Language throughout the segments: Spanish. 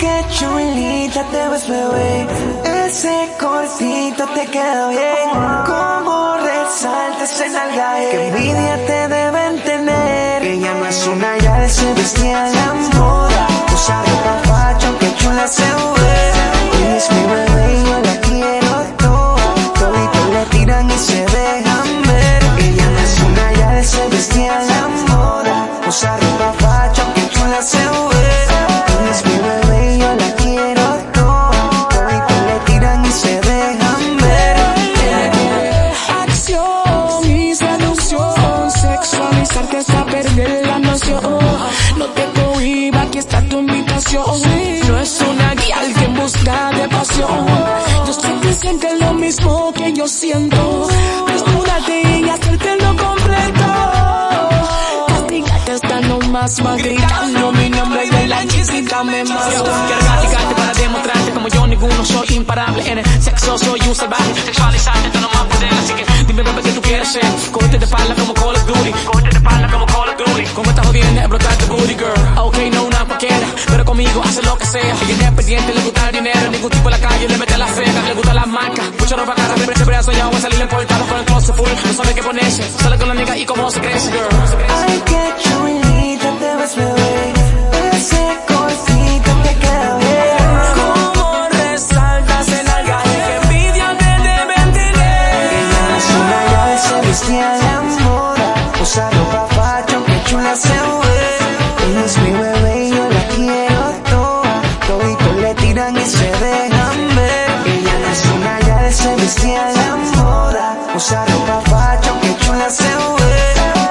qué chulita te ves, bebé. Ese cortito te queda bien. Como resaltas en algae. Qué envidia te deben tener. Ella no es una ya se vestía la moda. Usa ropa facho, qué chula se ve. Ella es mi bebé y yo la quiero toda. Toditos le tiran y se dejan ver. Ella no es una ya se vestía la moda. Usa yo siento. Desnúdate y hacerte lo completo. Castigate hasta no más, más gritando mi nombre y de la chisita me más. Quiero gatigarte para demostrarte como yo ninguno soy imparable en el sexo soy un salvaje sexualizarte no más poder así que dime bebé que tú quieres ser corte de espalda como Call of Duty corte de espalda como Call of Duty como estás jodiendo explotar tu booty girl ok no una cualquiera pero conmigo hace lo que sea ella es independiente le gusta el dinero ningún tipo en la calle le mete soñado en salir en portada con el closet full. No sabe qué ponerse. Sale con la amiga y cómo se crece. Girl Ay, qué chulita la moda. Usa ropa facho, qué chula se ve.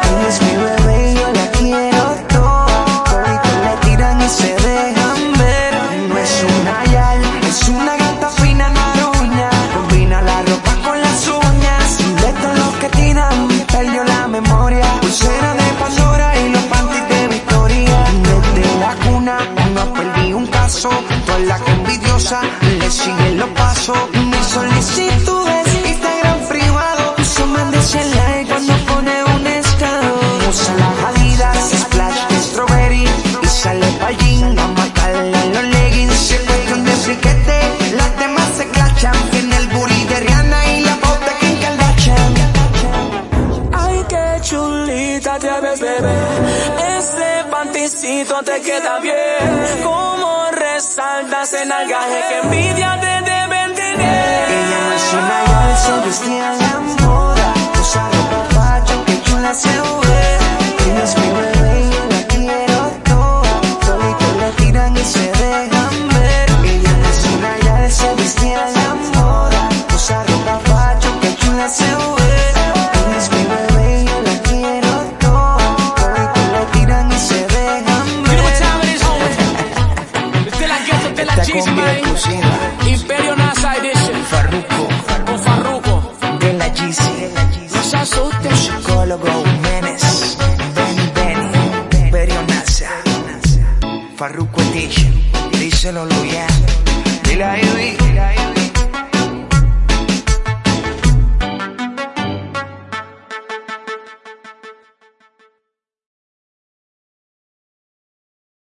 Ella es mi bebé y yo la quiero toda. Toditos le tiran y se dejan ver. No es una yal, es una gata fina naruña. Combina la ropa con las uñas. Y de todo lo que tiran, perdió la memoria. Pulsera de Pandora y los panties de Victoria. Desde la cuna, no perdí un caso. Toda la que envidiosa le sigue los pasos. Mis solicitudes, Ese panticito te queda bien. Como resaltas en algaje que envidia de la exclusiva. Imperio NASA Edition. Farruko, Con Farruko. de la No se asusten. psicólogo Menes, Benny Benny, Berionasa, Farruko Edition, díselo Luya, dile a Ivy,